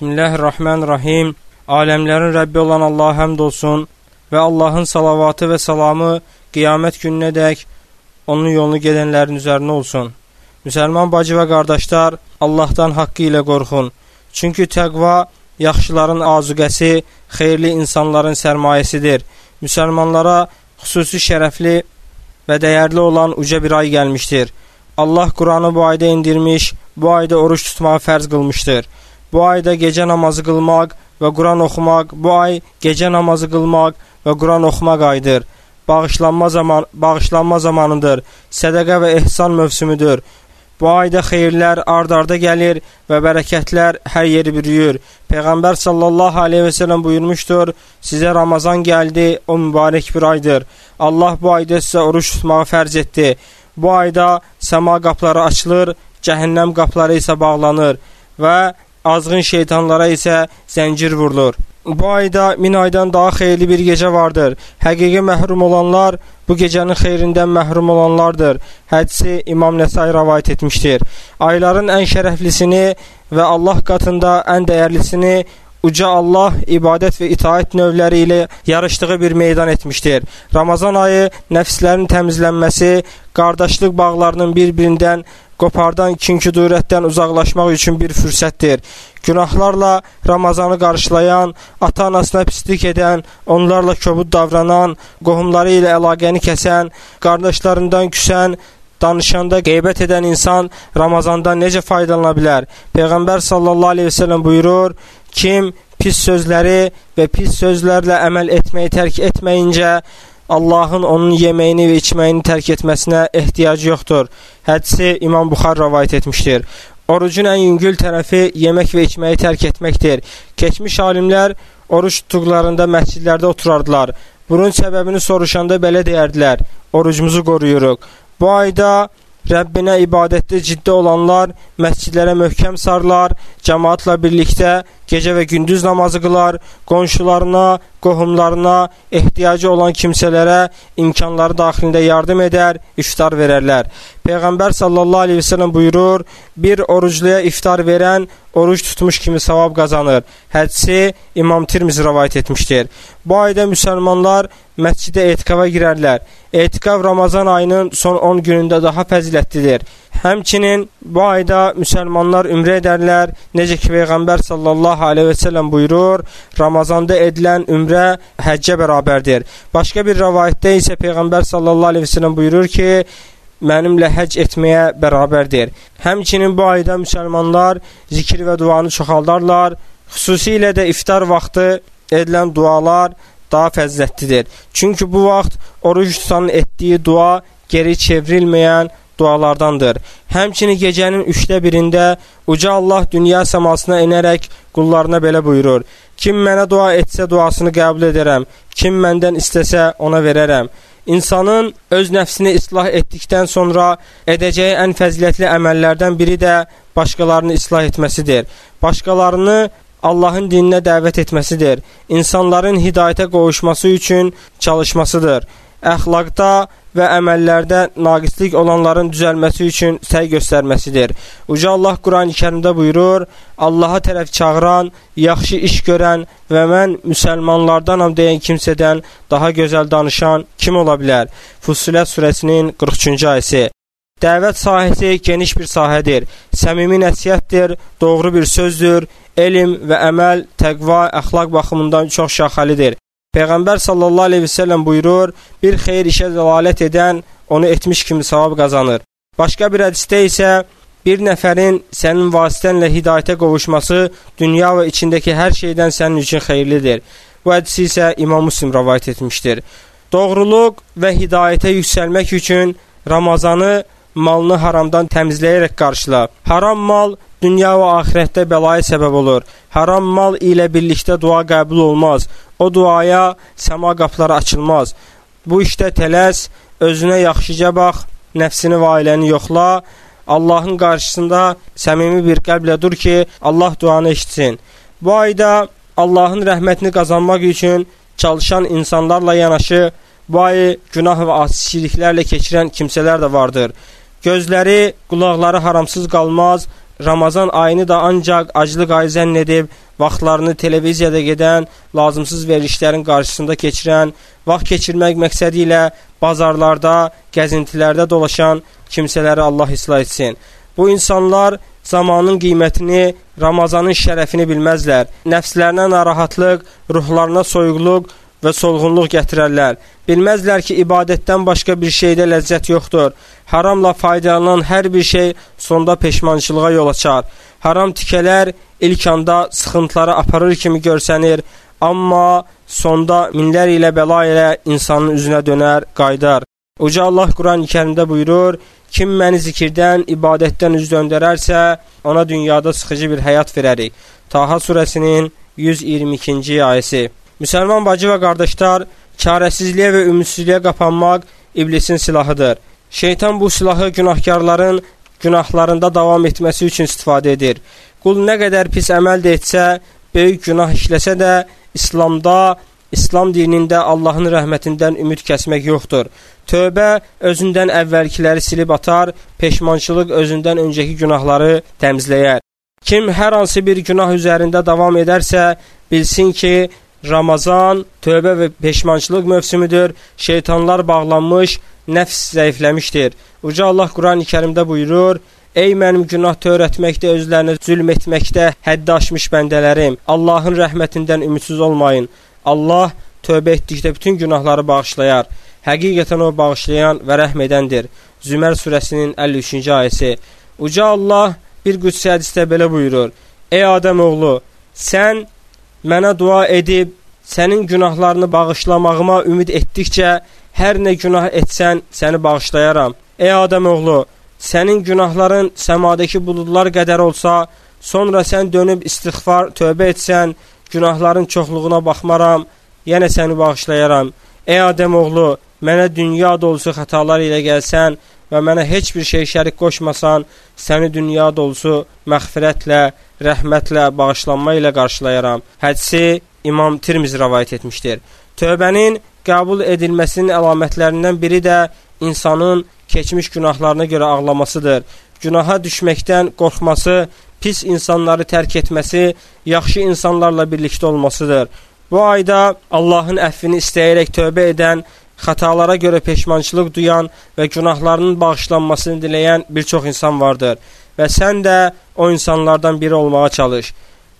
Bismillahirrahmanirrahim. Aləmlərin Rəbbi olan Allaha həmd olsun və Allahın salavatı və salamı qiyamət gününə dək onun yolunu gedənlərin üzərinə olsun. Müsəlman bacı və qardaşlar, Allahdan haqqı ilə qorxun. Çünki təqva yaxşıların azuqəsi, xeyirli insanların sərmayəsidir. Müsəlmanlara xüsusi şərəfli və dəyərli olan uca bir ay gəlmişdir. Allah Quranı bu ayda indirmiş, bu ayda oruç tutmağı fərz qılmışdır. Bu ayda gecə namazı qılmaq və Quran oxumaq, bu ay gecə namazı qılmaq və Quran oxumaq ayıdır. Bağışlanma zaman bağışlanma zamanıdır. Sədaqə və ehsan mövsümüdür. Bu ayda xeyirlər ard-arda gəlir və bərəkətlər hər yeri bürüyür. Peyğəmbər sallallahu aleyhi və səlləm buyurmuşdur: "Sizə Ramazan gəldi, o mübarək bir aydır. Allah bu ayda sizə oruç tutmağı fərz etdi. Bu ayda səma qapıları açılır, cəhənnəm qapıları isə bağlanır və azğın şeytanlara isə zəncir vurulur. Bu ayda min aydan daha xeyirli bir gecə vardır. Həqiqi məhrum olanlar bu gecənin xeyrindən məhrum olanlardır. Hədisi İmam Nəsai rəvayət etmişdir. Ayların ən şərəflisini və Allah qatında ən dəyərlisini uca Allah ibadət və itaət növləri ilə yarışdığı bir meydan etmişdir. Ramazan ayı nəfslərin təmizlənməsi, qardaşlıq bağlarının bir-birindən qopardan ikinci dürətdən uzaqlaşmaq üçün bir fürsətdir. Günahlarla Ramazanı qarşılayan, ata-anasına pislik edən, onlarla kobud davranan, qohumları ilə əlaqəni kəsən, qardaşlarından küsən, danışanda qeybət edən insan Ramazandan necə faydalana bilər? Peyğəmbər sallallahu əleyhi və səlləm buyurur: Kim pis sözləri və pis sözlərlə əməl etməyi tərk etməyincə Allahın onun yeməyini və içməyini tərk etməsinə ehtiyacı yoxdur. Hədisi İmam Buxar rəvayət etmişdir. Orucun ən yüngül tərəfi yemək və içməyi tərk etməkdir. Keçmiş alimlər oruç tutduqlarında məscidlərdə oturardılar. Bunun səbəbini soruşanda belə deyərdilər: Orucumuzu qoruyuruq. Bu ayda Rəbbinə ibadətdə ciddi olanlar məscidlərə möhkəm sarlar, cəmaatla birlikdə gecə və gündüz namazı qılar, qonşularına, qohumlarına, ehtiyacı olan kimsələrə imkanları daxilində yardım edər, iftar verərlər. Peyğəmbər sallallahu aleyhi ve sellem buyurur, bir orucluya iftar verən oruç tutmuş kimi savab qazanır. Hədisi İmam Tirmiz rəvayət etmişdir. Bu ayda müsəlmanlar məscidə etiqava girərlər. Etiqav Ramazan ayının son 10 günündə daha fəzilətlidir. Həmçinin bu ayda müsəlmanlar ümrə edərlər. Necə ki Peyğəmbər sallallahu əleyhi və səlləm buyurur, Ramazanda edilən ümrə həccə bərabərdir. Başqa bir rivayətdə isə Peyğəmbər sallallahu əleyhi və səlləm buyurur ki, mənimlə həcc etməyə bərabərdir. Həmçinin bu ayda müsəlmanlar zikir və duanı çoxaldarlar. Xüsusilə də iftar vaxtı edilən dualar daha fəzilətlidir. Çünki bu vaxt oruç tutanın etdiyi dua geri çevrilməyən dualardandır. Həmçinin gecənin üçdə birində Uca Allah dünya səmasına enərək qullarına belə buyurur. Kim mənə dua etsə duasını qəbul edərəm, kim məndən istəsə ona verərəm. İnsanın öz nəfsini islah etdikdən sonra edəcəyi ən fəzilətli əməllərdən biri də başqalarını islah etməsidir. Başqalarını Allahın dininə dəvət etməsidir. İnsanların hidayətə qovuşması üçün çalışmasıdır. Əxlaqda və əməllərdə naqislik olanların düzəlməsi üçün səy göstərməsidir. Uca Allah Quran-ı kərimdə buyurur, Allaha tərəf çağıran, yaxşı iş görən və mən müsəlmanlardanam deyən kimsədən daha gözəl danışan kim ola bilər? Fussilat surəsinin 43-cü ayəsi. Dəvət sahəsi geniş bir sahədir. Səmimi nəsihətdir, doğru bir sözdür, elm və əməl, təqva, əxlaq baxımından çox şaxəlidir. Peyğəmbər sallallahu aleyhi və səlləm buyurur, bir xeyir işə dəlalət edən onu etmiş kimi savab qazanır. Başqa bir hədisdə isə bir nəfərin sənin vasitənlə hidayətə qovuşması dünya və içindəki hər şeydən sənin üçün xeyirlidir. Bu hədisi isə İmam Müslim rəvayət etmişdir. Doğruluq və hidayətə yüksəlmək üçün Ramazanı malını haramdan təmizləyərək qarşıla. Haram mal dünya və axirətdə bəlaya səbəb olur. Haram mal ilə birlikdə dua qəbul olmaz. O duaya səma qapıları açılmaz. Bu işdə tələs, özünə yaxşıca bax, nəfsini və ailəni yoxla. Allahın qarşısında səmimi bir qəlblə dur ki, Allah duanı eşitsin. Bu ayda Allahın rəhmətini qazanmaq üçün çalışan insanlarla yanaşı, bu ayı günah və asişiliklərlə keçirən kimsələr də vardır. Gözləri, qulaqları haramsız qalmaz, Ramazan ayını da ancaq aclıq ayı zənn edib, vaxtlarını televiziyada gedən, lazımsız verilişlərin qarşısında keçirən, vaxt keçirmək məqsədi ilə bazarlarda, gəzintilərdə dolaşan kimsələri Allah islah etsin. Bu insanlar zamanın qiymətini, Ramazanın şərəfini bilməzlər. Nəfslərinə narahatlıq, ruhlarına soyuqluq və solğunluq gətirərlər. Bilməzlər ki, ibadətdən başqa bir şeydə ləzzət yoxdur. Haramla faydalanan hər bir şey sonda peşmançılığa yol açar. Haram tikələr ilk anda sıxıntılara aparır kimi görsənir, amma sonda minlər ilə bəla ilə insanın üzünə dönər, qaydar. Uca Allah Quran-ı kərimdə buyurur, kim məni zikirdən, ibadətdən üz döndərərsə, ona dünyada sıxıcı bir həyat verərik. Taha surəsinin 122-ci ayəsi. Müsəlman bacı və qardaşlar, çarəsizliyə və ümidsizliyə qapanmaq iblisin silahıdır. Şeytan bu silahı günahkarların günahlarında davam etməsi üçün istifadə edir. Qul nə qədər pis əməl də etsə, böyük günah işləsə də, İslamda, İslam dinində Allahın rəhmətindən ümid kəsmək yoxdur. Tövbə özündən əvvəlkiləri silib atar, peşmançılıq özündən öncəki günahları təmizləyər. Kim hər hansı bir günah üzərində davam edərsə, bilsin ki, Ramazan tövbə və peşmançılıq mövsümüdür. Şeytanlar bağlanmış, nəfs zəifləmişdir. Uca Allah Quran-ı Kərimdə buyurur: Ey mənim günah törətməkdə, özlərinə zülm etməkdə həddi aşmış bəndələrim, Allahın rəhmətindən ümidsiz olmayın. Allah tövbə etdikdə bütün günahları bağışlayar. Həqiqətən o bağışlayan və rəhm edəndir. Zümər surəsinin 53-cü ayəsi. Uca Allah bir qüdsi hədisdə belə buyurur: Ey Adəm oğlu, sən mənə dua edib sənin günahlarını bağışlamağıma ümid etdikcə hər nə günah etsən səni bağışlayaram. Ey Adəm oğlu, sənin günahların səmadakı buludlar qədər olsa, sonra sən dönüb istighfar, tövbə etsən, günahların çoxluğuna baxmaram, yenə səni bağışlayaram. Ey Adəm oğlu, mənə dünya dolusu xətalar ilə gəlsən və mənə heç bir şey şərik qoşmasan, səni dünya dolusu məğfirətlə, rəhmətlə, bağışlanma ilə qarşılayaram. Hədisi İmam Tirmiz rəvayət etmişdir. Tövbənin qəbul edilməsinin əlamətlərindən biri də insanın keçmiş günahlarına görə ağlamasıdır. Günaha düşməkdən qorxması, pis insanları tərk etməsi, yaxşı insanlarla birlikdə olmasıdır. Bu ayda Allahın əffini istəyərək tövbə edən, xətalara görə peşmançılıq duyan və günahlarının bağışlanmasını diləyən bir çox insan vardır. Və sən də o insanlardan biri olmağa çalış.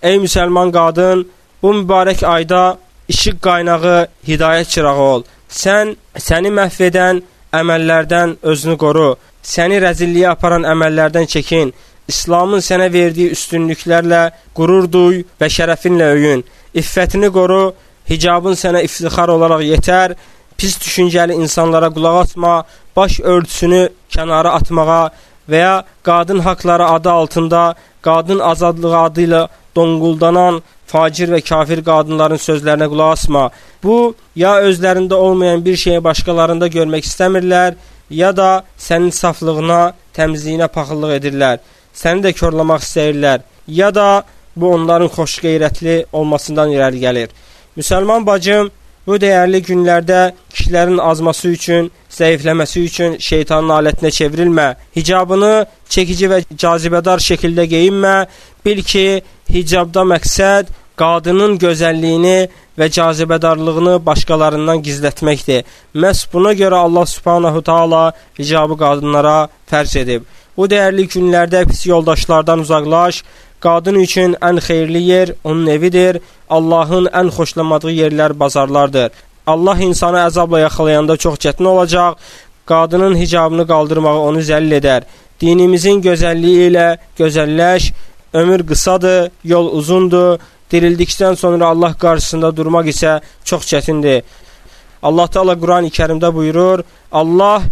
Ey müsəlman qadın, bu mübarək ayda işıq qaynağı, hidayət çırağı ol. Sən səni məhv edən, əməllərdən özünü qoru. Səni rəzilliyə aparan əməllərdən çəkin. İslamın sənə verdiyi üstünlüklərlə qürur duy və şərəfinlə öyün. İffətini qoru, hicabın sənə iftixar olaraq yetər. Pis düşüncəli insanlara qulaq atma, baş örtüsünü kənara atmağa və ya qadın haqları adı altında qadın azadlığı adı ilə donquldanan facir və kafir qadınların sözlərinə qulaq asma. Bu, ya özlərində olmayan bir şeyi başqalarında görmək istəmirlər, ya da sənin saflığına, təmizliyinə paxıllıq edirlər. Səni də körlamaq istəyirlər, ya da bu onların xoş qeyrətli olmasından irəli gəlir. Müsəlman bacım, Bu dəyərli günlərdə kişilərin azması üçün, zəifləməsi üçün şeytanın alətinə çevrilmə. Hicabını çəkici və cazibədar şəkildə geyinmə. Bil ki, hicabda məqsəd qadının gözəlliyini və cazibədarlığını başqalarından gizlətməkdir. Məhz buna görə Allah Subhanahu taala hicabı qadınlara fərz edib. Bu dəyərli günlərdə pis yoldaşlardan uzaqlaş, Qadın üçün ən xeyirli yer onun evidir. Allahın ən xoşlamadığı yerlər bazarlardır. Allah insanı əzabla yaxalayanda çox çətin olacaq. Qadının hicabını qaldırmağı onu zəll edər. Dinimizin gözəlliyi ilə gözəlləş. Ömür qısadır, yol uzundur. Dirildikdən sonra Allah qarşısında durmaq isə çox çətindir. Allah Teala Quran-ı Kərimdə buyurur: Allah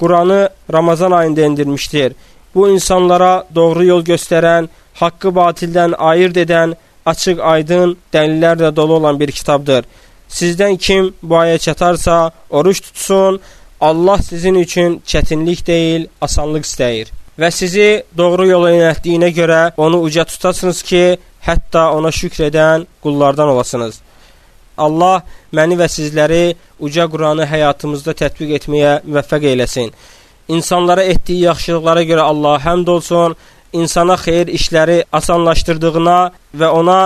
Quranı Ramazan ayında endirmişdir. Bu insanlara doğru yol göstərən, haqqı batildən ayırt edən, açıq, aydın, dəlillərlə dolu olan bir kitabdır. Sizdən kim bu aya çatarsa, oruç tutsun, Allah sizin üçün çətinlik deyil, asanlıq istəyir. Və sizi doğru yola yönəltdiyinə görə onu uca tutasınız ki, hətta ona şükr edən qullardan olasınız. Allah məni və sizləri uca Quranı həyatımızda tətbiq etməyə müvəffəq eyləsin. İnsanlara etdiyi yaxşılıqlara görə Allah həmd olsun insana xeyir işləri asanlaşdırdığına və ona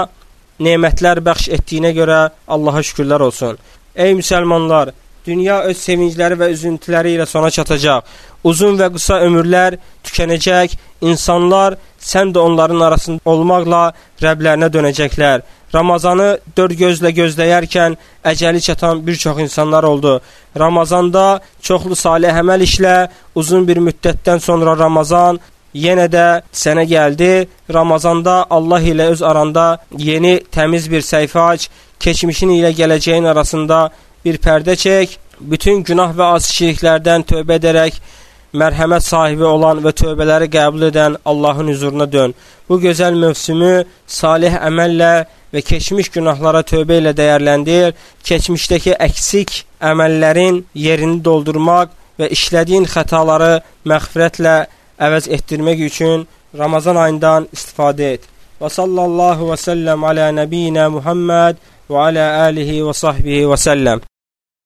nemətlər bəxş etdiyinə görə Allaha şükürlər olsun. Ey müsəlmanlar, dünya öz sevincləri və üzüntüləri ilə sona çatacaq. Uzun və qısa ömürlər tükənəcək. İnsanlar sən də onların arasında olmaqla Rəblərinə dönəcəklər. Ramazanı dörd gözlə gözləyərkən əcəli çatan bir çox insanlar oldu. Ramazanda çoxlu salih əməl işlə uzun bir müddətdən sonra Ramazan yenə də sənə gəldi. Ramazanda Allah ilə öz aranda yeni təmiz bir səhifə aç. Keçmişin ilə gələcəyin arasında bir pərdə çək. Bütün günah və azişliklərdən tövbə edərək mərhəmət sahibi olan və tövbələri qəbul edən Allahın huzuruna dön. Bu gözəl mövsümü salih əməllə və keçmiş günahlara tövbə ilə dəyərləndir. Keçmişdəki əksik əməllərin yerini doldurmaq və işlədiyin xətaları məğfirətlə əvəz etdirmək üçün Ramazan ayından istifadə et. Və sallallahu və səlləm alə nəbiyinə Muhammed və alə alihi və sahbihi və səlləm.